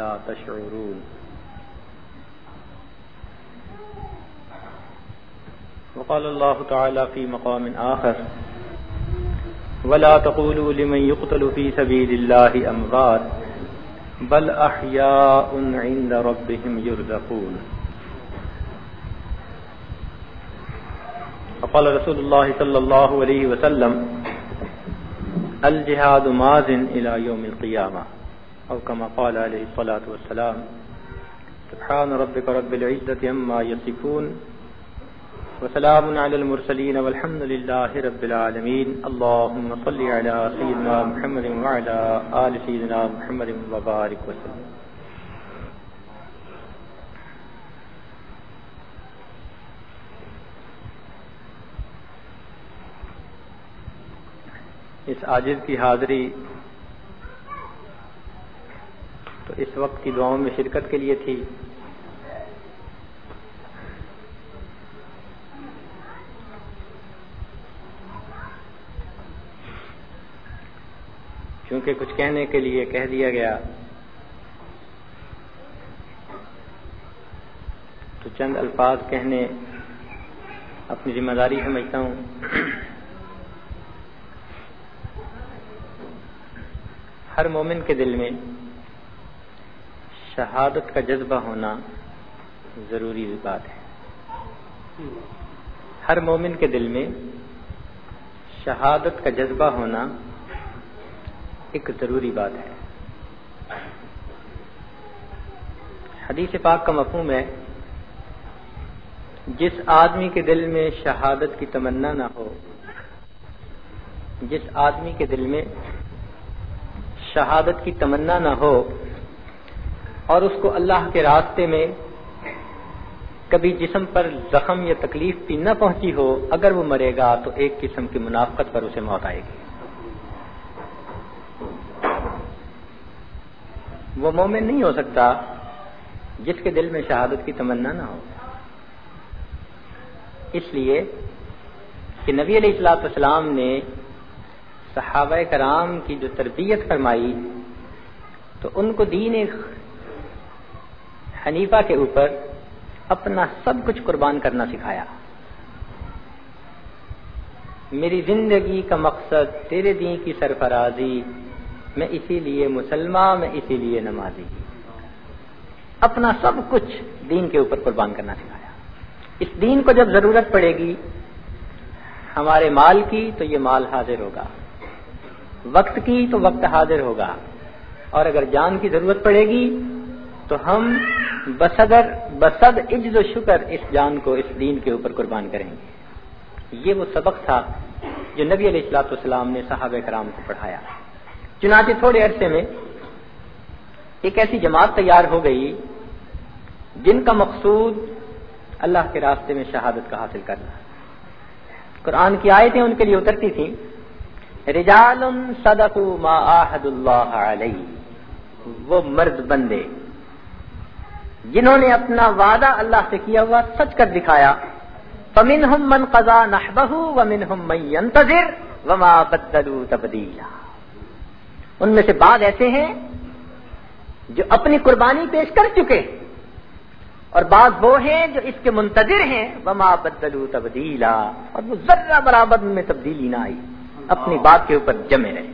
لا تشعرون. وقال الله تعالى في مقام آخر ولا تقولوا لمن يقتل في سبيل الله أمغات بل أحياء عند ربهم يرزقون. وقال رسول الله صلى الله عليه وسلم الجهاد مازن إلى يوم القيامة؟ أو كما قال عليه الصلاة والسلام سبحان ربك رب العزة أما يصفون وسلام على المرسلين والحمد لله رب العالمين. اللهم صل على سيدنا محمد وعلى آل سيدنا محمد وبارك وسلم. اس عاجز کی حاضری تو اس وقت کی دعاؤں میں شرکت کے لیے تھی۔ کیونکہ کچھ کہنے کے لیے کہہ دیا گیا، تو چند الفاظ کہنے اپنی ذمہ داری سمجھتا ہوں۔ ہر مومن کے دل میں شہادت کا جذبہ ہونا ضروری بات ہے۔ ہر مومن کے دل میں شہادت کا جذبہ ہونا ایک ضروری بات ہے۔ حدیث پاک کا مفہوم ہے، جس آدمی کے دل میں شہادت کی تمنا نہ ہو، جس آدمی کے دل میں شہادت کی تمنا نہ ہو اور اس کو اللہ کے راستے میں کبھی جسم پر زخم یا تکلیف بھی نہ پہنچی ہو، اگر وہ مرے گا تو ایک قسم کی منافقت پر اسے موت آئے گی۔ وہ مومن نہیں ہو سکتا جس کے دل میں شہادت کی تمنا نہ ہو۔ اس لیے کہ نبی علیہ السلاط اسلام نے صحابہ کرام کی جو تربیت فرمائی، تو ان کو دین حنیفہ کے اوپر اپنا سب کچھ قربان کرنا سکھایا۔ میری زندگی کا مقصد تیرے دین کی سرفرازی، میں اسی لیے مسلمان، میں اسی لیے نمازی۔ اپنا سب کچھ دین کے اوپر قربان کرنا سکھایا۔ اس دین کو جب ضرورت پڑے گی ہمارے مال کی، تو یہ مال حاضر ہوگا۔ وقت کی، تو وقت حاضر ہوگا۔ اور اگر جان کی ضرورت پڑے گی تو ہم بصدر بصد عجز و شکر اس جان کو اس دین کے اوپر قربان کریں گے۔ یہ وہ سبق تھا جو نبی علیہ السلاۃ والسلام نے صحابہ کرام کو پڑھایا۔ چنانچہ تھوڑے عرصے میں ایک ایسی جماعت تیار ہو گئی جن کا مقصود اللہ کے راستے میں شہادت کا حاصل کرنا۔ قرآن کی آیتیں ان کے لیے اترتی تھیں۔ رجال ما اللہ علیہ۔ وہ مرد بندے۔ جنہوں نے اپنا وعدہ اللہ سے کیا ہوا سچ کر دکھایا۔ فمن ہم من قزا نہ بہو ومن ہم منتظر وما بدلو تبدیلا ان میں سے بعض ایسے ہیں جو اپنی قربانی پیش کر چکے اور بعض وہ ہیں جو اس کے منتظر ہیں۔ وما بدلو تبدیلا اور وہ ذرہ برابر میں تبدیلی نہ آئی اپنی بات کے اوپر جمے رہے۔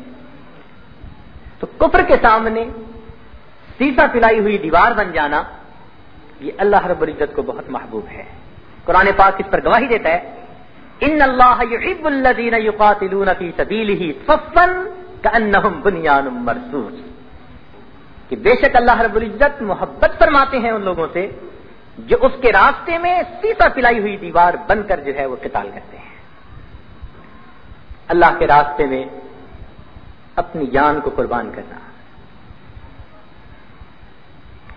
تو کفر کے سامنے سیسا پلائی ہوئی دیوار بن جانا یہ اللہ رب العزت کو بہت محبوب ہے۔ قرآن پاک اس پر گواہی دیتا ہے، ان اللہ يحب الذين يقاتلون في سبيله صفا بنیان مرسوس کہ بے شک اللہ رب العزت محبت فرماتے ہیں ان لوگوں سے، جو اس کے راستے میں سیتا پلائی ہوئی دیوار بن کر جو ہے وہ قتال کرتے ہیں۔ اللہ کے راستے میں اپنی جان کو قربان کرنا۔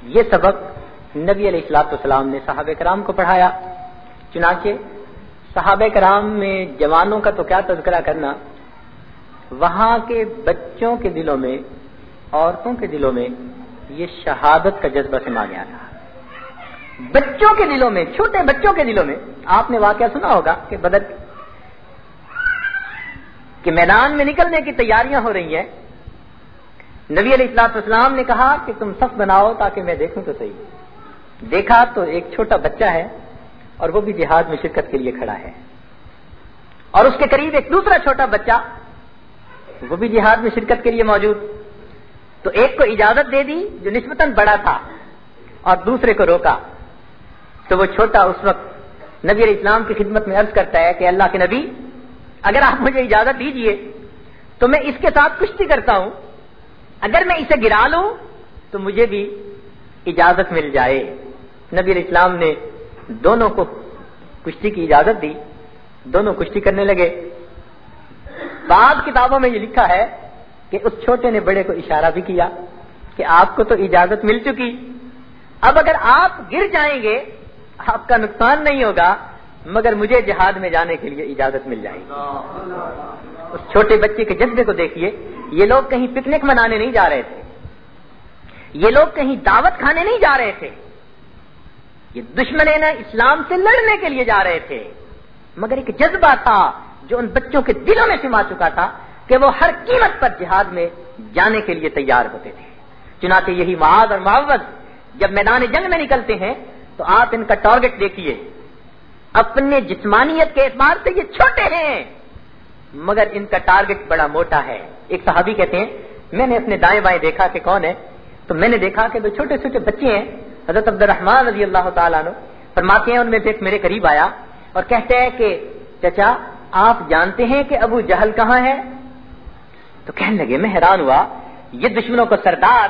یہ سبق نبی علیہ السلاط والسلام نے صحابہ کرام کو پڑھایا۔ چنانچہ صحابہ کرام میں جوانوں کا تو کیا تذکرہ کرنا؟ وہاں کے بچوں کے دلوں میں، عورتوں کے دلوں میں یہ شہادت کا جذبہ سما گیا تھا۔ بچوں کے دلوں میں، چھوٹے بچوں کے دلوں میں، آپ نے واقعہ سنا ہوگا کہ بدر کہ میدان میں نکلنے کی تیاریاں ہو رہی ہیں۔ نبی علیہ السلاط اسلام نے کہا کہ تم سخت بناؤ تاکہ میں دیکھوں تو صحیح۔ دیکھا تو ایک چھوٹا بچہ ہے اور وہ بھی جہاد میں شرکت کے لیے کھڑا ہے۔ اور اس کے قریب ایک دوسرا چھوٹا بچہ، وہ بھی جہاد میں شرکت کے لیے موجود۔ تو ایک کو اجازت دے دی جو نسبتاً بڑا تھا اور دوسرے کو روکا۔ تو وہ چھوٹا اس وقت نبی علیہ السلام کی خدمت میں عرض کرتا ہے کہ اللہ کے نبی، اگر آپ مجھے اجازت دیجیے تو میں اس کے ساتھ کشتی کرتا ہوں۔ اگر میں اسے گرا لوں تو مجھے بھی اجازت مل جائے۔ نبی علیہ السلام نے دونوں کو کشتی کی اجازت دی، دونوں کشتی کرنے لگے۔ بعض کتابوں میں یہ لکھا ہے کہ اس چھوٹے نے بڑے کو اشارہ بھی کیا کہ آپ کو تو اجازت مل چکی۔ اب اگر آپ گر جائیں گے، آپ کا نقصان نہیں ہوگا، مگر مجھے جہاد میں جانے کے لیے اجازت مل جائے گی۔ اس چھوٹے بچے کے جذبے کو دیکھیے، یہ لوگ کہیں پکنک منانے نہیں جا رہے تھے۔ یہ لوگ کہیں دعوت کھانے نہیں جا رہے تھے۔ یہ دشمن اسلام سے لڑنے کے لیے جا رہے تھے، مگر ایک جذبہ تھا جو ان بچوں کے دلوں میں سما چکا تھا کہ وہ ہر قیمت پر جہاد میں جانے کے لیے تیار ہوتے تھے۔ چنانچہ یہی معاذ اور معاوض جب میدان جنگ میں نکلتے ہیں، تو آپ ان کا ٹارگٹ دیکھیے۔ اپنے جسمانیت کے اعتبار سے یہ چھوٹے ہیں، مگر ان کا ٹارگٹ بڑا موٹا ہے۔ ایک صحابی کہتے ہیں، میں نے اپنے دائیں بائیں دیکھا کہ کون ہے؟ تو میں نے دیکھا کہ جو چھوٹے چھوٹے بچے ہیں۔ حضرت عبد الرحمان رضی اللہ تعالیٰ عنہ فرماتے ہیں، ان میں سے ایک میرے قریب آیا اور کہتے ہیں کہ، چچا، آپ جانتے ہیں کہ ابو جہل کہاں ہے؟ تو کہنے لگے، میں حیران ہوا، یہ دشمنوں کو سردار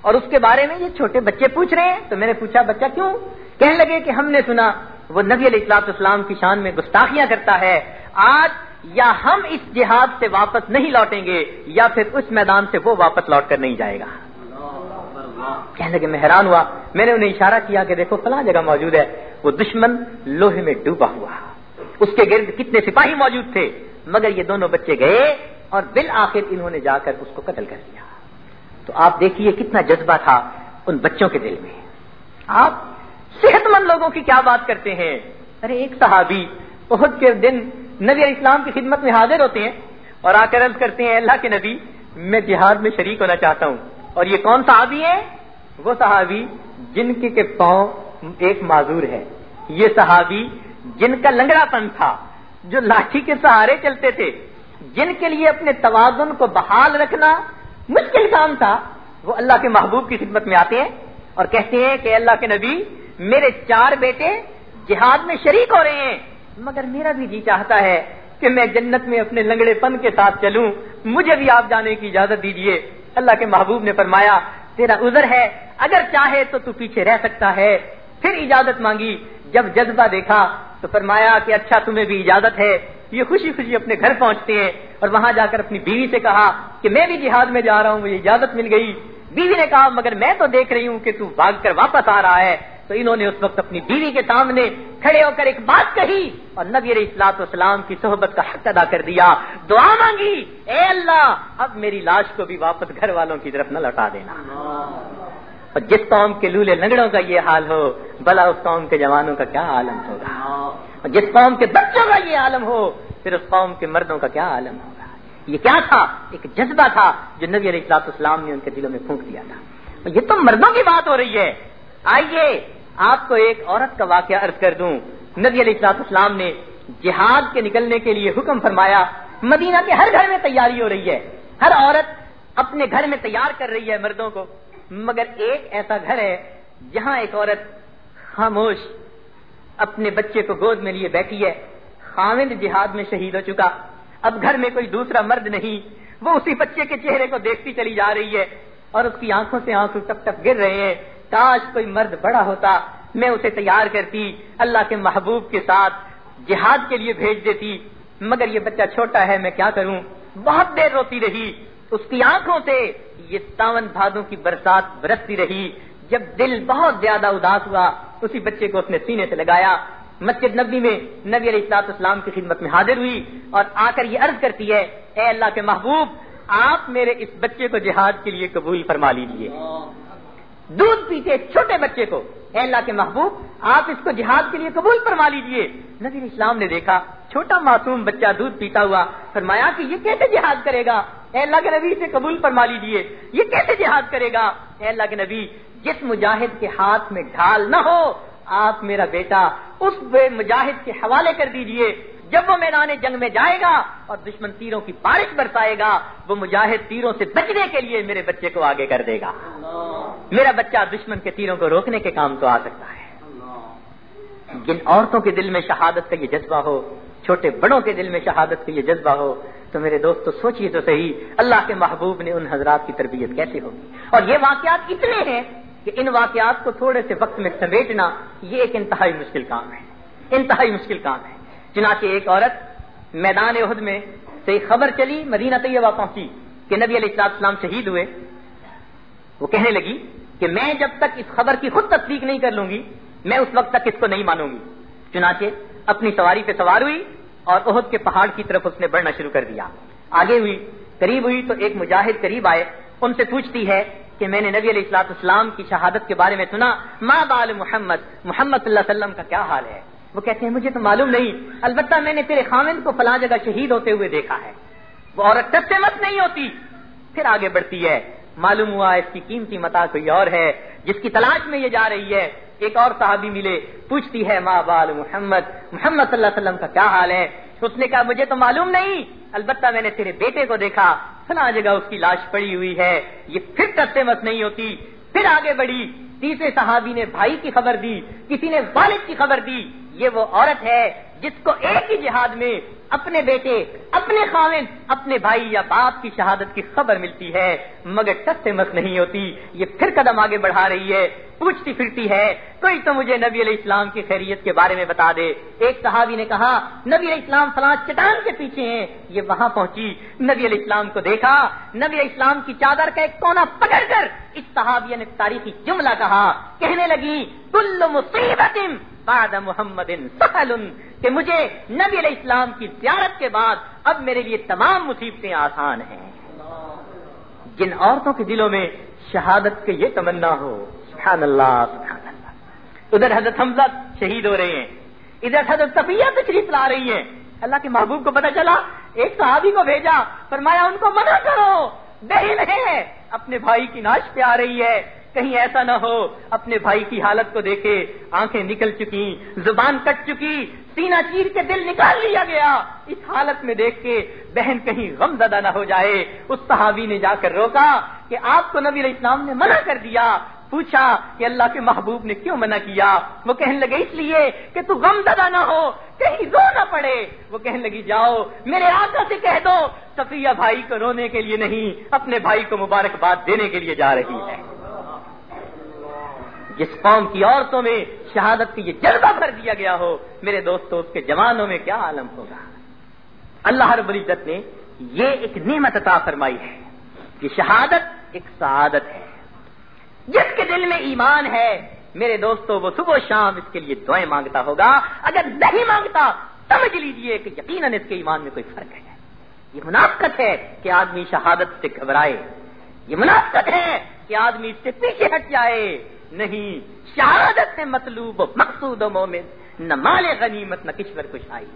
اور اس کے بارے میں یہ چھوٹے بچے پوچھ رہے ہیں؟ تو میں نے پوچھا، بچہ کیوں؟ کہنے لگے کہ ہم نے سنا، وہ نبی علیہ السلاط اسلام کی شان میں گستاخیاں کرتا ہے۔ آج یا ہم اس جہاد سے واپس نہیں لوٹیں گے، یا پھر اس میدان سے وہ واپس لوٹ کر نہیں جائے گا۔ کہنے لگے میں حیران ہوا۔ میں نے انہیں اشارہ کیا کہ دیکھو، فلاں جگہ موجود ہے۔ وہ دشمن لوہے میں ڈوبا ہوا۔ اس کے گرد کتنے سپاہی موجود تھے۔ مگر یہ دونوں بچے گئے اور بالآخر انہوں نے جا کر اس کو قتل کر دیا۔ تو آپ دیکھیے کتنا جذبہ تھا ان بچوں کے دل میں۔ آپ صحت مند لوگوں کی کیا بات کرتے ہیں؟ ارے، ایک صحابی بہت کے دن نبی علیہ السلام کی خدمت میں حاضر ہوتے ہیں اور آ کر عرض کرتے ہیں اللہ کے نبی، میں جہاد میں شریک ہونا چاہتا ہوں۔ اور یہ کون صحابی ہے وہ صحابی جن کے پاؤں ایک معذور ہے۔ یہ صحابی جن کا لنگڑا پن تھا، جو لاٹھی کے سہارے چلتے تھے، جن کے لیے اپنے توازن کو بحال رکھنا مشکل کام تھا، وہ اللہ کے محبوب کی خدمت میں آتے ہیں اور کہتے ہیں کہ اللہ کے نبی میرے چار بیٹے جہاد میں شریک ہو رہے ہیں، مگر میرا بھی جی چاہتا ہے کہ میں جنت میں اپنے لنگڑے پن کے ساتھ چلوں، مجھے بھی آپ جانے کی اجازت دیجیے اللہ کے محبوب نے فرمایا، تیرا عذر ہے اگر چاہے تو تو پیچھے رہ سکتا ہے۔ پھر اجازت مانگی۔ جب جذبہ دیکھا تو فرمایا کہ اچھا تمہیں بھی اجازت ہے۔ یہ خوشی خوشی اپنے گھر پہنچتے ہیں اور وہاں جا کر اپنی بیوی سے کہا کہ میں بھی جہاد میں جا رہا ہوں، مجھے اجازت مل گئی۔ بیوی نے کہا، مگر میں تو دیکھ رہی ہوں کہ تو بھاگ کر واپس آ رہا ہے۔ تو انہوں نے اس وقت اپنی بیوی کے سامنے کھڑے ہو کر ایک بات کہی اور نبی علیہ السلاط اسلام کی صحبت کا حق ادا کر دیا۔ دعا مانگی۔ اے اللہ، اب میری لاش کو بھی واپس گھر والوں کی طرف نہ لوٹا دینا۔ اور جس قوم کے لولے لنگڑوں کا یہ حال ہو بلا اس قوم کے جوانوں کا کیا عالم ہوگا؟ اور جس قوم کے بچوں کا یہ عالم ہو، پھر اس قوم کے مردوں کا کیا عالم ہوگا؟ یہ کیا تھا؟ ایک جذبہ تھا جو نبی علیہ السلاط اسلام نے ان کے دلوں میں پھونک دیا تھا۔ یہ تو مردوں کی بات ہو رہی ہے۔ آئیے، آپ کو ایک عورت کا واقعہ عرض کر دوں۔ نبی علیہ السلاط اسلام نے جہاد کے نکلنے کے لیے حکم فرمایا، مدینہ کے ہر گھر میں تیاری ہو رہی ہے۔ ہر عورت اپنے گھر میں تیار کر رہی ہے مردوں کو۔ مگر ایک ایسا گھر ہے جہاں ایک عورت خاموش اپنے بچے کو گود میں لیے بیٹھی ہے۔ خامد جہاد میں شہید ہو چکا۔ اب گھر میں کوئی دوسرا مرد نہیں۔ وہ اسی بچے کے چہرے کو دیکھتی چلی جا رہی ہے اور اس کی آنکھوں سے آنکھوں ٹپ ٹپ گر رہے ہیں۔ کاش کوئی مرد بڑا ہوتا۔ میں اسے تیار کرتی۔ اللہ کے محبوب کے ساتھ جہاد کے لیے بھیج دیتی۔ مگر یہ بچہ چھوٹا ہے، میں کیا کروں؟ بہت دیر روتی رہی۔ اس کی آنکھوں سے یہ ساون بھادوں کی برسات برستی رہی۔ جب دل بہت زیادہ اداس ہوا، اسی بچے کو اپنے سینے سے لگایا۔ مسجد نبی میں نبی علیہ السلاط اسلام کی خدمت میں حاضر ہوئی اور آ کر یہ عرض کرتی ہے، اے اللہ کے محبوب، آپ میرے اس بچے کو جہاد کے لیے قبول فرما لیجیے دودھ پیتے چھوٹے بچے کو، اے اللہ کے محبوب، آپ اس کو جہاد کے لیے قبول فرما لیجیے۔ نبی اسلام نے دیکھا، چھوٹا معصوم بچہ دودھ پیتا ہوا، فرمایا کہ یہ کیسے جہاد کرے گا؟ اے اللہ کے نبی سے قبول فرما لیجیے یہ کیسے جہاد کرے گا؟ اے اللہ کے نبی، جس مجاہد کے ہاتھ میں ڈھال نہ ہو، آپ میرا بیٹا اس مجاہد کے حوالے کر دیجیے۔ جب وہ میدان جنگ میں جائے گا اور دشمن تیروں کی بارش برسائے گا، وہ مجاہد تیروں سے بچنے کے لیے میرے بچے کو آگے کر دے گا۔ میرا بچہ دشمن کے تیروں کو روکنے کے کام تو آ سکتا ہے۔ جن عورتوں کے دل میں شہادت کا یہ جذبہ ہو، چھوٹے بڑوں کے دل میں شہادت کا یہ جذبہ ہو تو میرے دوست تو سوچیے تو صحیح، اللہ کے محبوب نے ان حضرات کی تربیت کیسے ہوگی؟ اور یہ واقعات اتنے ہیں کہ ان واقعات کو تھوڑے سے وقت میں سمیٹنا یہ ایک انتہائی مشکل کام ہے، انتہائی مشکل کام ہے۔ چنانچہ ایک عورت میدان عہد میں سے خبر چلی، مدینہ طیبہ پہنچی کہ نبی علیہ السلام شہید ہوئے۔ وہ کہنے لگی کہ میں جب تک اس خبر کی خود تصدیق نہیں کر لوں گی، میں اس وقت تک اس کو نہیں مانوں گی۔ چنانچہ اپنی سواری پہ سوار ہوئی۔ اور عہد کے پہاڑ کی طرف اس نے بڑھنا شروع کر دیا۔ آگے ہوئی، قریب ہوئی تو ایک مجاہد قریب آئے، ان سے پوچھتی ہے کہ میں نے نبی علیہ السلاط اسلام کی شہادت کے بارے میں سنا ماں بال محمد؟ محمد صلی اللہ علیہ وسلم کا کیا حال ہے؟ وہ کہتے ہیں، مجھے تو معلوم نہیں، البتہ میں نے تیرے خامن کو فلاں جگہ شہید ہوتے ہوئے دیکھا ہے۔ وہ عورت سے مت نہیں ہوتی۔ پھر آگے بڑھتی ہے، معلوم ہوا اس کی قیمتی متا کوئی اور ہے۔ جس کی تلاش میں یہ جا رہی ہے، ایک اور صحابی ملے، پوچھتی ہے، ماں بال محمد؟ محمد صلی اللہ علیہ وسلم کا کیا حال ہے؟ اس نے کہا مجھے تو معلوم نہیں۔ البتہ میں نے تیرے بیٹے کو دیکھا، فلاں جگہ اس کی لاش پڑی ہوئی ہے۔ یہ پھر ٹسے مت نہیں ہوتی۔ پھر آگے بڑھی۔ تیسرے صحابی نے بھائی کی خبر دی، کسی نے والد کی خبر دی۔ یہ وہ عورت ہے جس کو ایک ہی جہاد میں اپنے بیٹے، اپنے خاوند، اپنے بھائی یا باپ کی شہادت کی خبر ملتی ہے، مگر ٹس سے مس نہیں ہوتی، یہ پھر قدم آگے بڑھا رہی ہے۔ پوچھتی پھرتی ہے، کوئی تو مجھے نبی علیہ السلام کی خیریت کے بارے میں بتا دے۔ ایک صحابی نے کہا، نبی علیہ السلام فلاں چٹان کے پیچھے ہیں۔ یہ وہاں پہنچی، نبی علیہ السلام کو دیکھا۔ نبی علیہ السلام کی چادر کا ایک کونا پکڑ کر اس صحابیہ نے تاریخی جملہ کہا۔ کہنے لگی، کل مصیبت بعد محمد سفل کہ مجھے نبی علیہ السلام کی زیارت کے بعد اب میرے لیے تمام مصیبتیں آسان ہیں۔ جن عورتوں کے دلوں میں شہادت کے یہ تمنا ہو۔ سبحان اللہ سبحان اللہ ادھر حضرت حمزہ شہید ہو رہے ہیں۔ ادھر حضرت طبیعت تشریف لا رہی ہیں۔ اللہ کے محبوب کو پتا چلا، ایک صحابی کو بھیجا، فرمایا ان کو منع کرو بہن ہے اپنے بھائی کی ناش پہ آ رہی ہے۔ کہیں ایسا نہ ہو، اپنے بھائی کی حالت کو دیکھے، آنکھیں نکل چکی، زبان کٹ چکی سینا چیر کے دل نکال لیا گیا۔ اس حالت میں دیکھ کے بہن کہیں غم زدہ نہ ہو جائے۔ اس صحابی نے جا کر روکا کہ آپ کو نبی علیہ السلام نے منع کر دیا۔ پوچھا کہ اللہ کے محبوب نے کیوں منع کیا؟ وہ کہنے لگے، اس لیے کہ تو غم زدہ نہ ہو، کہیں رو نہ پڑے۔ وہ کہنے لگی، جاؤ، میرے آقا سے کہہ دو، صفیہ بھائی کو رونے کے لیے نہیں، اپنے بھائی کو مبارکباد دینے کے لیے جا رہی ہے۔ جس قوم کی عورتوں میں شہادت کی یہ جذبہ کر دیا گیا ہو، میرے دوستوں اس کے جوانوں میں کیا عالم ہوگا؟ اللہ رب العزت نے یہ ایک نعمت عطا فرمائی ہے کہ شہادت ایک سعادت ہے۔ جس کے دل میں ایمان ہے، میرے دوستوں وہ صبح و شام اس کے لیے دعائیں مانگتا ہوگا۔ اگر نہیں مانگتا، سمجھ لیجیے کہ یقیناً اس کے ایمان میں کوئی فرق ہے۔ یہ منافقت ہے کہ آدمی شہادت سے گھبرائے۔ یہ منافقت ہے کہ آدمی اس سے پیچھے ہٹ جائے۔ نہیں، شہادت سے مطلوب و مقصود و مومن، نہ مال غنیمت، نہ کشور کچھ آئی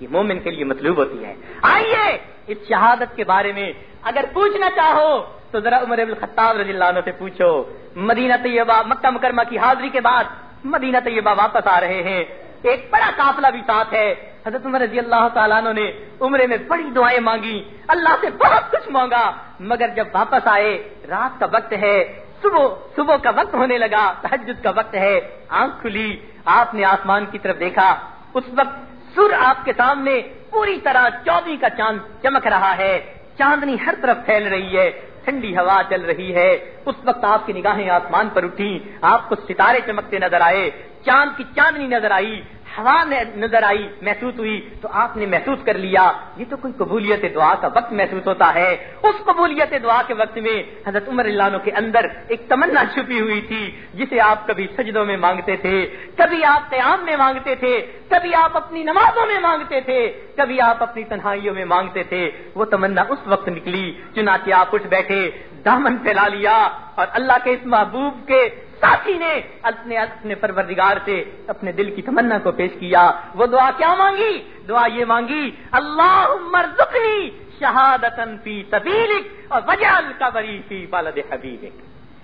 یہ مومن کے لیے مطلوب ہوتی ہے۔ آئیے اس شہادت کے بارے میں اگر پوچھنا چاہو تو ذرا عمر الخطاب رضی اللہ عنہ سے پوچھو۔ مدینہ طیبہ، مکہ مکرمہ کی حاضری کے بعد مدینہ طیبہ واپس آ رہے ہیں۔ ایک بڑا قافلہ بھی ساتھ ہے۔ حضرت عمر رضی اللہ تعالیٰ عنہ نے عمرے میں بڑی دعائیں مانگی۔ اللہ سے بہت کچھ مانگا، مگر جب واپس آئے، رات کا وقت ہے، صبح صبح کا وقت ہونے لگا تحجد کا وقت ہے، آنکھ کھلی، آپ نے آسمان کی طرف دیکھا۔ اس وقت سر آپ کے سامنے پوری طرح چودی کا چاند چمک رہا ہے۔ چاندنی ہر طرف پھیل رہی ہے۔ ٹھنڈی ہوا چل رہی ہے۔ اس وقت آپ کی نگاہیں آسمان پر اٹھی آپ کو ستارے چمکتے نظر آئے۔ چاند کی چاندنی نظر آئی۔ ہوا نظر آئی، محسوس ہوئی، تو آپ نے محسوس کر لیا۔ یہ تو کوئی قبولیت دعا کا وقت محسوس ہوتا ہے۔ اس قبولیت دعا کے وقت میں حضرت عمر اللہ کے اندر ایک تمنا چھپی ہوئی تھی، جسے آپ کبھی سجدوں میں مانگتے تھے، کبھی آپ قیام میں مانگتے تھے، کبھی آپ اپنی نمازوں میں مانگتے تھے، کبھی آپ اپنی تنہائیوں میں مانگتے تھے۔ وہ تمنا اس وقت نکلی، چنانچہ آپ اٹھ بیٹھے، دامن پھیلا لیا اور اللہ کے اس محبوب کے ساتھی نے اپنے اپنے پروردگار سے اپنے دل کی تمنا کو پیش کیا۔ وہ دعا کیا مانگی؟ دعا یہ مانگی اللہ مرزقنی شہادتن فی سبیلک اور وجال کا فی بالد حبیبک.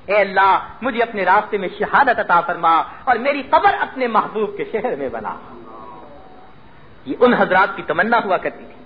اے اللہ، مجھے اپنے راستے میں شہادت عطا فرما اور میری قبر اپنے محبوب کے شہر میں بنا۔ یہ ان حضرات کی تمنا ہوا کرتی تھی۔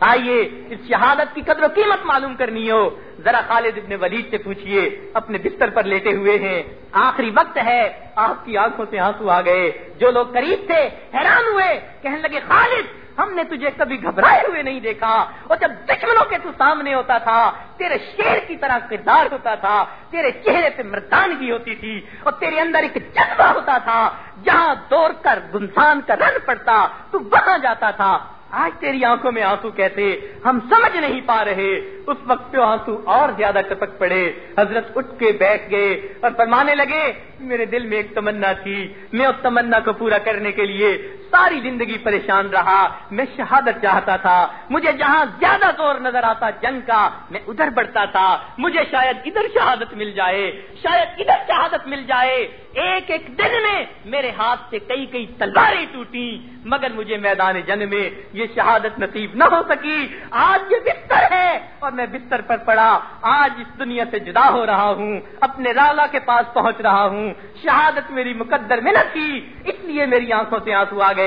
آئیے، اس شہادت کی قدر و قیمت معلوم کرنی ہو۔ ذرا خالد ابن ولید سے پوچھئے، اپنے بستر پر لیٹے ہوئے ہیں۔ آخری وقت ہے، آپ کی آنکھوں سے آنسو آ گئے۔ جو لوگ قریب تھے، حیران ہوئے، کہنے لگے، خالد، ہم نے تجھے کبھی گھبرائے ہوئے نہیں دیکھا۔ اور جب دشمنوں کے تو سامنے ہوتا تھا، تیرے شیر کی طرح کردار ہوتا تھا، تیرے چہرے پہ مردانگی ہوتی تھی، اور تیرے اندر ایک جذبہ ہوتا تھا۔ جہاں دوڑ کر، گنسان کا رن پڑتا، تو وہاں جاتا تھا۔ آج تیری آنکھوں میں آنسو کیسے ہم سمجھ نہیں پا رہے۔ اس وقت پہ آنسو اور زیادہ ٹپک پڑے۔ حضرت اٹھ کے بیٹھ گئے اور فرمانے لگے، میرے دل میں ایک تمنا تھی۔ میں اس تمنا کو پورا کرنے کے لیے ساری زندگی پریشان رہا۔ میں شہادت چاہتا تھا۔ مجھے جہاں زیادہ زور نظر آتا جنگ کا، میں ادھر بڑھتا تھا۔ مجھے شاید ادھر شہادت مل جائے۔ شاید ادھر شہادت مل جائے۔ ایک ایک دن میں میرے ہاتھ سے کئی کئی تلواریں ٹوٹی۔ مگر مجھے میدان جنگ میں یہ شہادت نصیب نہ ہو سکی۔ آج یہ بستر ہے اور میں بستر پر پڑا۔ آج اس دنیا سے جدا ہو رہا ہوں۔ اپنے لالا کے پاس پہنچ رہا ہوں۔ شہادت میری مقدر میں نہ تھی، اس لیے میری آنکھوں سے آنسو آ گئے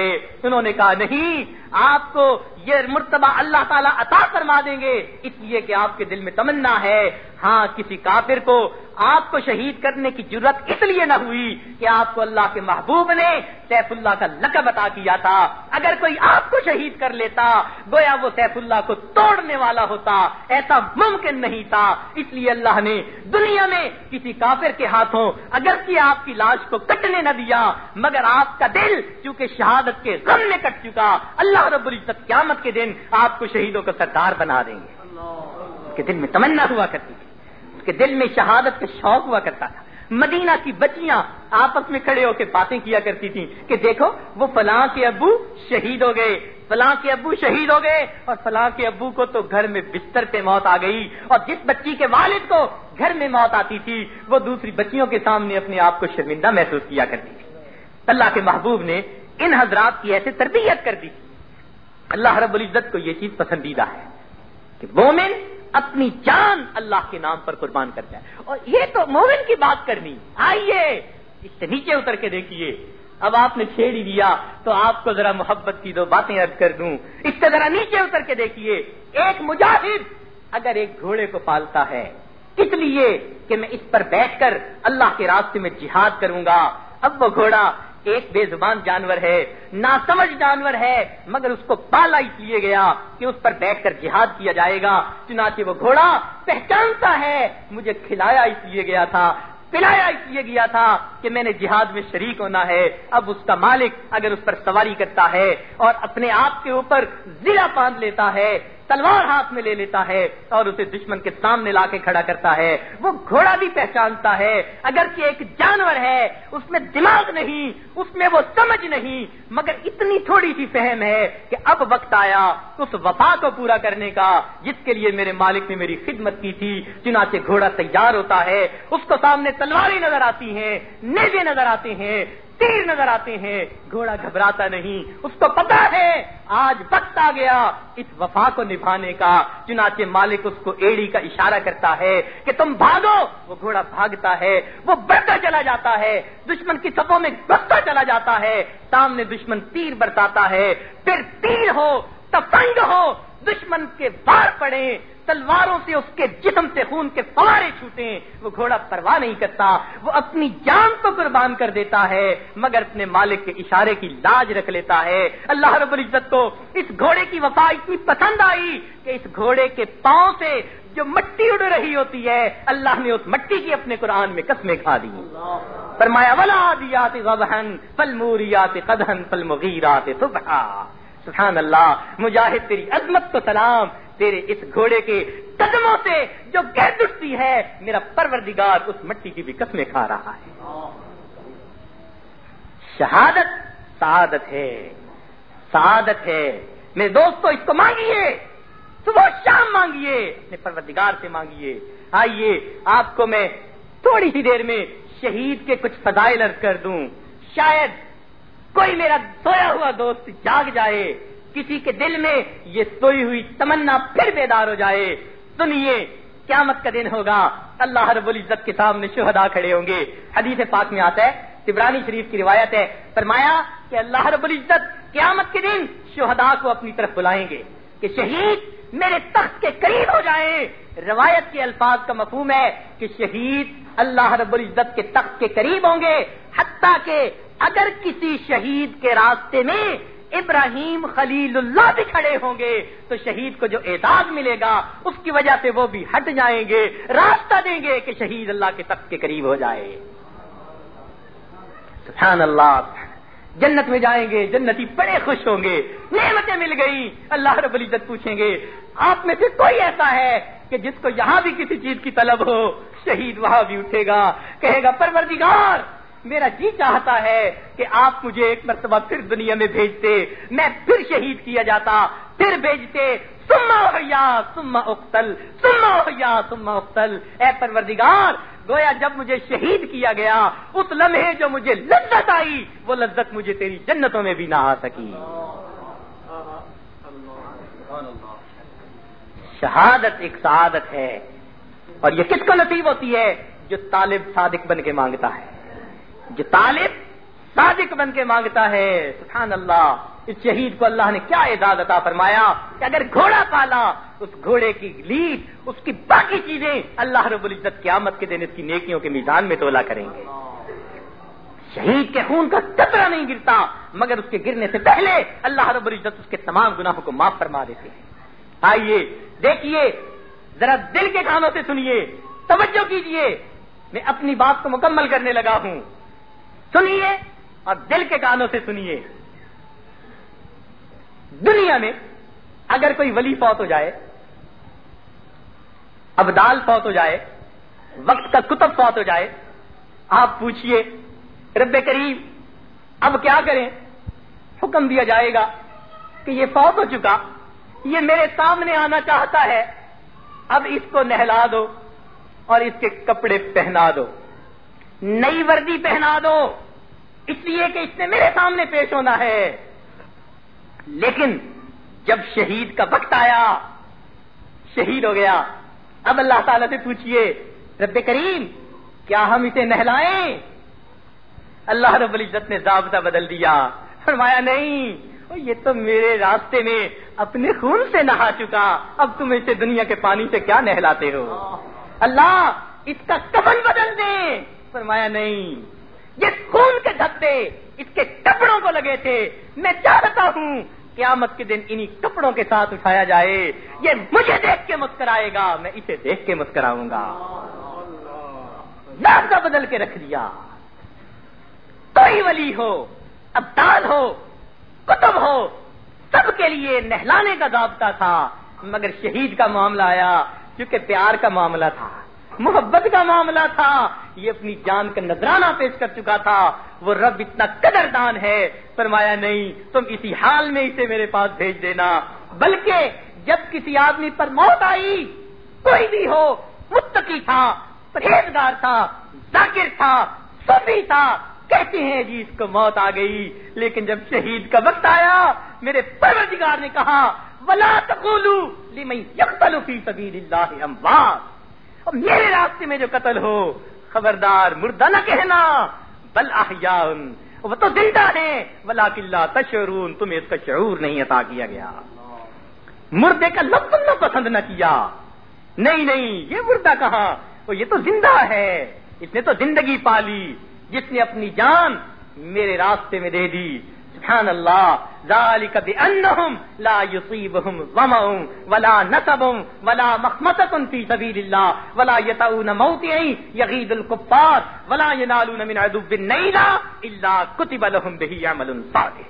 انہوں نے کہا نہیں آپ کو یہ مرتبہ اللہ تعالیٰ عطا فرما دیں گے۔ اس لیے کہ آپ کے دل میں تمنا ہے۔ ہاں کسی کافر کو آپ کو شہید کرنے کی ضرورت اس لیے نہ ہوئی کہ آپ کو اللہ کے محبوب نے سیف اللہ کا لقب عطا کیا تھا۔ اگر کوئی آپ کو شہید کر لیتا، گویا وہ سیف اللہ کو توڑنے والا ہوتا۔ ایسا ممکن نہیں تھا۔ اس لیے اللہ نے دنیا میں کسی کافر کے ہاتھوں اگر کی آپ کی لاش کو کٹنے نہ دیا، مگر آپ کا دل چونکہ شہادت کے غم میں کٹ چکا۔ اللہ رب العزت قیامت کے دن آپ کو شہیدوں کا سردار بنا دیں گے۔ اس کے دل میں تمنا ہوا کرتی تھی۔ اس کے دل میں شہادت کا شوق ہوا کرتا تھا۔ مدینہ کی بچیاں آپس میں کھڑے ہو کے باتیں کیا کرتی تھیں کہ دیکھو، وہ فلاں کے ابو شہید ہو گئے۔ فلاں کے ابو شہید ہو گئے۔ اور فلاں کے ابو کو تو گھر میں بستر پہ موت آ گئی۔ اور جس بچی کے والد کو گھر میں موت آتی تھی، وہ دوسری بچیوں کے سامنے اپنے آپ کو شرمندہ محسوس کیا کرتی تھی۔ اللہ کے محبوب نے ان حضرات کی ایسے تربیت کر دی۔ اللہ رب العزت کو یہ چیز پسندیدہ ہے کہ مومن اپنی جان اللہ کے نام پر قربان کر جائے اور یہ تو مومن کی بات کرنی۔ آئیے، اس سے نیچے اتر کے دیکھیے۔ اب آپ نے چھیڑ ہی دیا، تو آپ کو ذرا محبت کی دو باتیں ارد کر دوں۔ اس سے ذرا نیچے اتر کے دیکھیے۔ ایک مجاہد اگر ایک گھوڑے کو پالتا ہے، اس لیے کہ میں اس پر بیٹھ کر اللہ کے راستے میں جہاد کروں گا۔ اب وہ گھوڑا ایک بے زبان جانور ہے نا سمجھ جانور ہے، مگر اس کو پالا اس لیے گیا کہ اس پر بیٹھ کر جہاد کیا جائے گا۔ چنانچہ وہ گھوڑا پہچانتا ہے، مجھے کھلایا اس لیے گیا تھا، پلایا اس لیے گیا تھا کہ میں نے جہاد میں شریک ہونا ہے۔ اب اس کا مالک اگر اس پر سواری کرتا ہے اور اپنے آپ کے اوپر ضلع باندھ لیتا ہے تلوار ہاتھ میں لے لیتا ہے اور اسے دشمن کے سامنے لا کے کھڑا کرتا ہے۔ وہ گھوڑا بھی پہچانتا ہے۔ اگرچہ ایک جانور ہے، اس میں دماغ نہیں، اس میں وہ سمجھ نہیں، مگر اتنی تھوڑی سی فہم ہے کہ اب وقت آیا اس وفا کو پورا کرنے کا، جس کے لیے میرے مالک نے میری خدمت کی تھی۔ چنانچہ گھوڑا تیار ہوتا ہے، اس کو سامنے تلواریں نظر آتی ہیں نیزے نظر آتے ہیں۔ تیر نظر آتے ہیں۔ گھوڑا گھبراتا نہیں، اس کو پتا ہے۔ آج وقت آ گیا اس وفا کو نبھانے کا۔ چنانچہ مالک اس کو ایڑی کا اشارہ کرتا ہے کہ تم بھاگو۔ وہ گھوڑا بھاگتا ہے، وہ بڑھتا چلا جاتا ہے۔ دشمن کی سپوں میں بڑھتا چلا جاتا ہے۔ سامنے دشمن تیر برتاتا ہے۔ پھر تیر ہو، تفنگ ہو، دشمن کے بار پڑے تلواروں سے اس کے جسم سے خون کے فوارے چھوٹے وہ گھوڑا پرواہ نہیں کرتا، وہ اپنی جان کو قربان کر دیتا ہے، مگر اپنے مالک کے اشارے کی لاج رکھ لیتا ہے۔ اللہ رب العزت کو اس گھوڑے کی وفا اتنی پسند آئی کہ اس گھوڑے کے پاؤں سے جو مٹی اڑ رہی ہوتی ہے، اللہ نے اس مٹی کی اپنے قرآن میں قسمیں کھا دی فرمایا، ولا دیات غبہن فل موریات قدہن فل مغیرات سبحان اللہ، مجاہد تیری عظمت کو سلام تیرے اس گھوڑے کے قدموں سے جو گہد اٹھتی ہے، میرا پروردگار اس مٹی کی بھی قسمیں کھا رہا ہے۔ شہادت سعادت ہے سعادت ہے۔ میرے دوستو، اس کو مانگیے۔ صبح شام مانگیے، اپنے پروردگار سے مانگیے۔ آئیے، آپ کو میں تھوڑی سی دیر میں شہید کے کچھ فضائل عرض کر دوں۔ شاید کوئی میرا سویا ہوا دوست جاگ جائے۔ کسی کے دل میں یہ سوئی ہوئی تمنا پھر بیدار ہو جائے۔ سنیے، قیامت کا دن ہوگا۔ اللہ رب العزت کے سامنے شہدا کھڑے ہوں گے۔ حدیث پاک میں آتا ہے تبرانی شریف کی روایت ہے۔ فرمایا کہ اللہ رب العزت قیامت کے دن شہدا کو اپنی طرف بلائیں گے کہ شہید میرے تخت کے قریب ہو جائیں روایت کے الفاظ کا مفہوم ہے کہ شہید اللہ رب العزت کے تخت کے قریب ہوں گے۔ حتیٰ کہ اگر کسی شہید کے راستے میں ابراہیم خلیل اللہ بھی کھڑے ہوں گے، تو شہید کو جو اعزاز ملے گا، اس کی وجہ سے وہ بھی ہٹ جائیں گے، راستہ دیں گے کہ شہید اللہ کے تخت کے قریب ہو جائے۔ سبحان اللہ، جنت میں جائیں گے، جنتی بڑے خوش ہوں گے، نعمتیں مل گئی اللہ رب العزت پوچھیں گے، آپ میں سے کوئی ایسا ہے کہ جس کو یہاں بھی کسی چیز کی طلب ہو، شہید وہاں بھی اٹھے گا، کہے گا، پروردگار میرا جی چاہتا ہے کہ آپ مجھے ایک مرتبہ پھر دنیا میں بھیجتے، میں پھر شہید کیا جاتا، پھر بھیجتے۔ سما ہویا سما اختل سما ہویا سما اختل اے پروردگار، گویا جب مجھے شہید کیا گیا، اس لمحے جو مجھے لذت آئی، وہ لذت مجھے تیری جنتوں میں بھی نہ آ سکی۔ شہادت ایک سعادت ہے، اور یہ کس کو نصیب ہوتی ہے؟ جو طالب صادق بن کے مانگتا ہے۔ جو طالب صادق بن کے مانگتا ہے سبحان اللہ اس شہید کو اللہ نے کیا اعزاز عطا فرمایا کہ اگر گھوڑا پالا، اس گھوڑے کی لیڈ اس کی باقی چیزیں اللہ رب العزت قیامت کے دن اس کی نیکیوں کے میزان میں تولا کریں گے۔ شہید کے خون کا کترا نہیں گرتا، مگر اس کے گرنے سے پہلے اللہ رب العزت اس کے تمام گناہوں کو معاف فرما دیتے ہیں۔ آئیے، دیکھیے، ذرا دل کے کانوں سے سنیے، توجہ کیجیے، میں اپنی بات کو مکمل کرنے لگا ہوں۔ سنیے اور دل کے کانوں سے سنیے۔ دنیا میں اگر کوئی ولی فوت ہو جائے، ابدال فوت ہو جائے، وقت کا کتب فوت ہو جائے، آپ پوچھئے، رب کریم، اب کیا کریں؟ حکم دیا جائے گا کہ یہ فوت ہو چکا، یہ میرے سامنے آنا چاہتا ہے، اب اس کو نہلا دو اور اس کے کپڑے پہنا دو۔ نئی وردی پہنا دو۔ اس لیے کہ اس نے میرے سامنے پیش ہونا ہے۔ لیکن جب شہید کا وقت آیا شہید ہو گیا۔ اب اللہ تعالی سے پوچھئے رب کریم کیا ہم اسے نہلائیں؟ اللہ رب العزت نے ضابطہ بدل دیا۔ فرمایا نہیں یہ تو میرے راستے میں اپنے خون سے نہا چکا۔ اب تم اسے دنیا کے پانی سے کیا نہلاتے ہو؟ اللہ اس کا کفن بدل دیں۔ فرمایا نہیں۔ یہ خون کے دھتے اس کے کپڑوں کو لگے تھے۔ میں چاہتا ہوں قیامت کے دن انہی کپڑوں کے ساتھ اٹھایا جائے۔ یہ مجھے دیکھ کے مسکرائے گا، میں اسے دیکھ کے مسکراؤں گا۔ کا بدل کے رکھ دیا۔ کوئی ولی ہو، ابدال ہو کتب ہو، سب کے لیے نہلانے کا ضابطہ تھا، مگر شہید کا معاملہ آیا، کیونکہ پیار کا معاملہ تھا۔ محبت کا معاملہ تھا۔ یہ اپنی جان کا نذرانہ پیش کر چکا تھا۔ وہ رب اتنا قدردان ہے۔ فرمایا، نہیں، تم اسی حال میں اسے میرے پاس بھیج دینا۔ بلکہ جب کسی آدمی پر موت آئی، کوئی بھی ہو متقی تھا، پرہیزگار تھا، ذاکر تھا سبھی تھا، کہتے ہیں جی اس کو موت آ گئی۔ لیکن جب شہید کا وقت آیا، میرے پروردگار نے کہا، ولا تقولوا لمن يقتل في سبيل الله اموات اور میرے راستے میں جو قتل ہو، خبردار مردہ نہ کہنا۔ بل احیاء، وہ تو زندہ ہیں۔ ولکن لا تشعرون، تمہیں اس کا شعور نہیں عطا کیا گیا۔ مردے کا لفظ نہ پسند نہ کیا۔ نہیں نہیں، یہ مردہ کہاں؟ وہ یہ تو زندہ ہے۔ اس نے تو زندگی پالی۔ جس نے اپنی جان میرے راستے میں دے دی۔ سبحان اللہ ذالک بانہم لا یصیبہم ظمأ ولا نصب ولا مخمصۃ فی سبیل اللہ ولا یتعون موتعی یغید الکفار، ولا ینالون من عدو النیلا الا کتب لهم به عمل صالح۔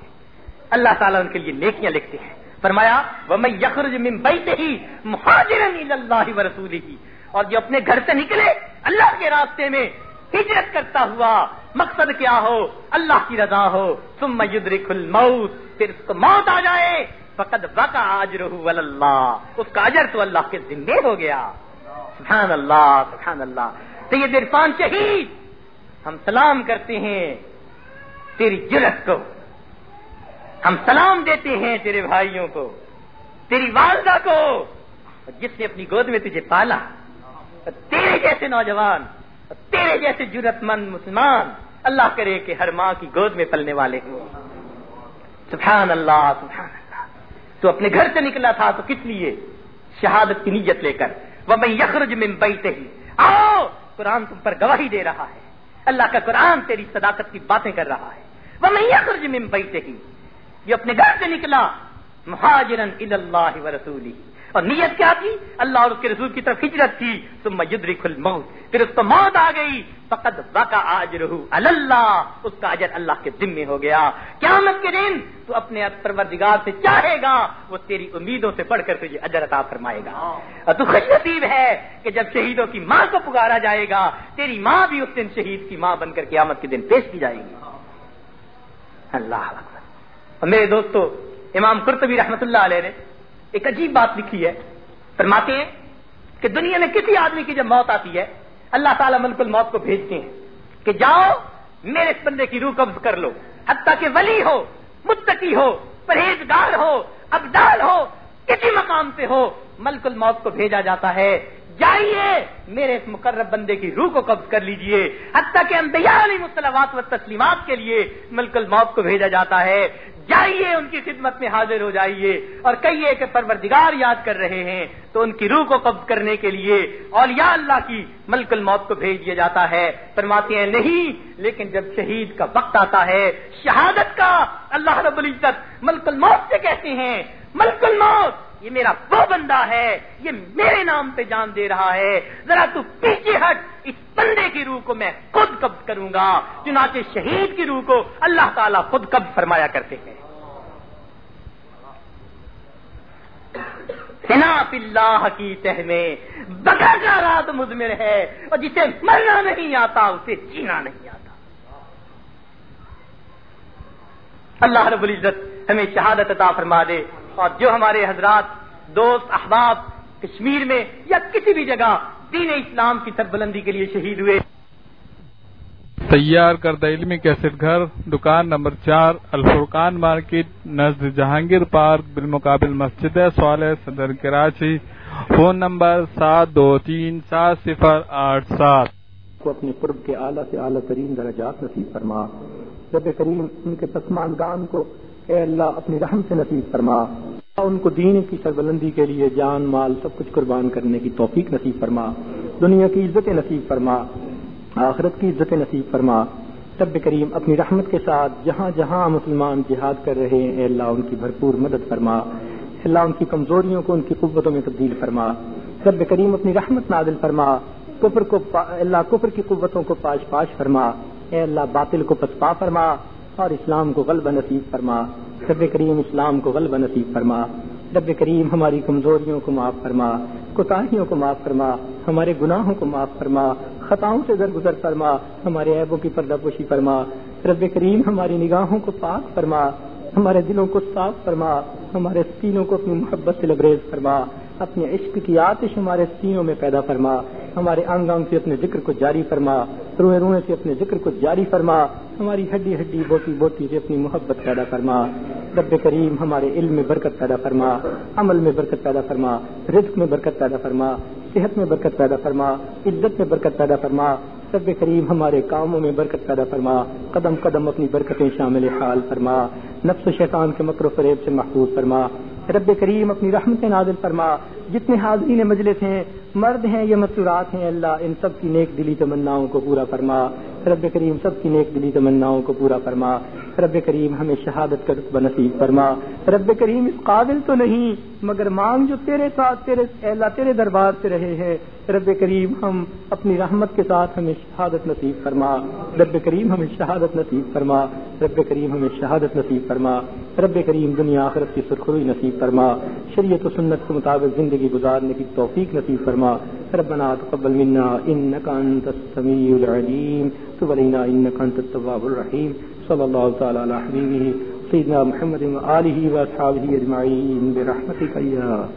اللہ تعالیٰ ان کے لیے نیکیاں لکھتے ہیں۔ فرمایا، وَمَن يَخْرُجْ مِن بَيْتِهِ مُحَاجِرًا إِلَى اللَّهِ وَرَسُولِهِ اور جو اپنے گھر سے نکلے، اللہ کے راستے میں ہجرت کرتا ہوا مقصد کیا ہو؟ اللہ کی رضا ہو۔ تم یدرک الموت۔ پھر اس کو موت آ جائے۔ فقد بقا ول اللہ اس کا اجر تو اللہ کے ذمے ہو گیا۔ سبحان اللہ سبحان اللہ سید عرفان شہید۔ ہم سلام کرتے ہیں تیری جرت کو۔ ہم سلام دیتے ہیں تیرے بھائیوں کو۔ تیری والدہ کو۔ جس نے اپنی گود میں تجھے پالا تیرے جیسے نوجوان تیرے جیسے جرت مند مسلمان اللہ کرے کہ ہر ماں کی گود میں پلنے والے ہوں۔ سبحان اللہ سبحان اللہ۔ تو اپنے گھر سے نکلا تھا تو کس لیے؟ شہادت کی نیت لے کر۔ وہ میں یخرج میں بیتے ہی آؤ! قرآن تم پر گواہی دے رہا ہے۔ اللہ کا قرآن تیری صداقت کی باتیں کر رہا ہے۔ وہ میں یخرج میں بیتے ہی یہ اپنے گھر سے نکلا مہاجرن اللہ و رسولی اور نیت کیا تھی؟ اللہ اور اس کے رسول کی طرف ہجرت تھی تم یدرک الموت۔ پھر اس کو موت آ گئی۔ فقط بقا آج رہو اللہ۔ اس کا اجر اللہ کے ذمے ہو گیا۔ قیامت کے دن تو اپنے پروردگار سے چاہے گا وہ تیری امیدوں سے پڑھ کر تجھے اجر عطا فرمائے گا۔ اور تو خوش نصیب ہے کہ جب شہیدوں کی ماں کو پکارا جائے گا تیری ماں بھی اس دن شہید کی ماں بن کر قیامت کے دن پیش کی جائے گی۔ اللہ اور میرے دوستو امام قرطبی رحمت اللہ علیہ نے ایک عجیب بات لکھی ہے۔ فرماتے ہیں کہ دنیا میں کسی آدمی کی جب موت آتی ہے، اللہ تعالیٰ ملک الموت کو بھیجتے ہیں کہ جاؤ، میرے اس بندے کی روح قبض کر لو۔ حتیٰ کہ ولی ہو، متقی ہو، پرہیزگار ہو، ابدال ہو، کسی مقام سے ہو، ملک الموت کو بھیجا جاتا ہے۔ جائیے، میرے اس مقرر بندے کی روح کو قبض کر لیجیے۔ حتیٰ کہ انبیاء علیہ مسلمات و تسلیمات کے لیے ملک الموت کو بھیجا جاتا ہے۔ جائیے، ان کی خدمت میں حاضر ہو جائیے۔ اور کہیے کہ پروردگار یاد کر رہے ہیں، تو ان کی روح کو قبض کرنے کے لیے اور یا اللہ کی ملک الموت کو بھیج دیا جاتا ہے۔ فرماتے ہیں، نہیں، لیکن جب شہید کا وقت آتا ہے، شہادت کا اللہ رب العزت ملک الموت سے کہتے ہیں۔ ملک الموت! یہ میرا وہ بندہ ہے، یہ میرے نام پہ جان دے رہا ہے۔ ذرا تو پیچھے ہٹ، اس بندے کی روح کو میں خود قبض کروں گا۔ چنانچہ شہید کی روح کو اللہ تعالیٰ خود قبض فرمایا کرتے ہیں۔ اللہ کی تہ میں بگا کا رات مزمر ہے اور جسے مرنا نہیں آتا، اسے جینا نہیں آتا۔ اللہ رب العزت ہمیں شہادت عطا فرما دے۔ اور جو ہمارے حضرات دوست احباب کشمیر میں یا کسی بھی جگہ دین اسلام کی سربلندی کے لیے شہید ہوئے۔ تیار کردہ علمی کیسٹ گھر دکان نمبر چار الفرقان مارکیٹ نزد جہانگیر پارک بالمقابل مسجد سوال صدر کراچی فون نمبر سات دو تین سات صفر آٹھ سات۔ کو اپنے قرب کے اعلیٰ سے اعلیٰ ترین درجات نصیب فرما۔ رب کریم ان کے پسماندگان کو اے اللہ اپنی رحم سے نصیب فرما۔ ان کو دین کی سربلندی کے لیے جان، مال، سب کچھ قربان کرنے کی توفیق نصیب فرما۔ دنیا کی عزت نصیب فرما۔ آخرت کی عزت نصیب فرما۔ رب کریم اپنی رحمت کے ساتھ جہاں جہاں مسلمان جہاد کر رہے ہیں، اے اللہ ان کی بھرپور مدد فرما۔ اللہ ان کی کمزوریوں کو ان کی قوتوں میں تبدیل فرما۔ رب کریم اپنی رحمت نازل فرما۔ کفر کو اللہ کفر کی قوتوں کو پاش پاش فرما۔ اے اللہ باطل کو پسپا فرما۔ اور اسلام کو غلب نصیب فرما۔ رب کریم اسلام کو غلب نصیب فرما۔ رب کریم ہماری کمزوریوں کو معاف فرما۔ کوتاہیوں کو معاف فرما۔ ہمارے گناہوں کو معاف فرما۔ خطاؤں سے درگزر فرما۔ ہمارے عیبوں کی پردہ پوشی فرما۔ رب کریم ہماری نگاہوں کو پاک فرما۔ ہمارے دلوں کو صاف فرما۔ ہمارے سینوں کو اپنی محبت سے لبریز فرما۔ اپنے عشق کی آتش ہمارے سینوں میں پیدا فرما۔ ہمارے انگ انگ سے اپنے ذکر کو جاری فرما، روئے روئے سے اپنے ذکر کو جاری فرما، ہماری ہڈی ہڈی بوٹی بوٹی سے اپنی محبت پیدا فرما۔ رب کریم ہمارے علم میں برکت پیدا فرما، عمل میں برکت پیدا فرما، رزق میں برکت پیدا فرما، صحت میں برکت پیدا فرما، عزت میں برکت پیدا فرما۔ رب کریم ہمارے کاموں میں برکت پیدا فرما، قدم قدم اپنی برکتیں شامل حال فرما۔ نفس و شیطان کے مکر و فریب سے محفوظ فرما۔ رب کریم اپنی رحمت نازل فرما۔ جتنے حاضرین مجلس ہیں، مرد ہیں یا مصورات ہیں، اللہ ان سب کی نیک دلی تمناؤں کو پورا فرما۔ رب کریم سب کی نیک دلی تمناؤں کو پورا فرما۔ رب کریم ہمیں شہادت کا رتبہ نصیب فرما۔ رب کریم، اس قابل تو نہیں، مگر مانگ جو تیرے ساتھ، تیرے اللہ تیرے دربار سے رہے ہیں۔ رب کریم، ہم اپنی رحمت کے ساتھ ہمیں شہادت نصیب فرما۔ رب کریم، ہمیں شہادت نصیب فرما۔ رب کریم، ہمیں شہادت نصیب فرما۔ رب کریم، دنیا آخرت کی سرخروئی نصیب فرما۔ شریعت و سنت کے مطابق زندگی گزارنے کی توفیق نصیب فرما۔ ربنا تقبل منا انك انت السميع العليم تب علينا انك انت التواب الرحيم صلى الله تعالى على حبيبه سيدنا محمد وآله وأصحابه أجمعين برحمتك يا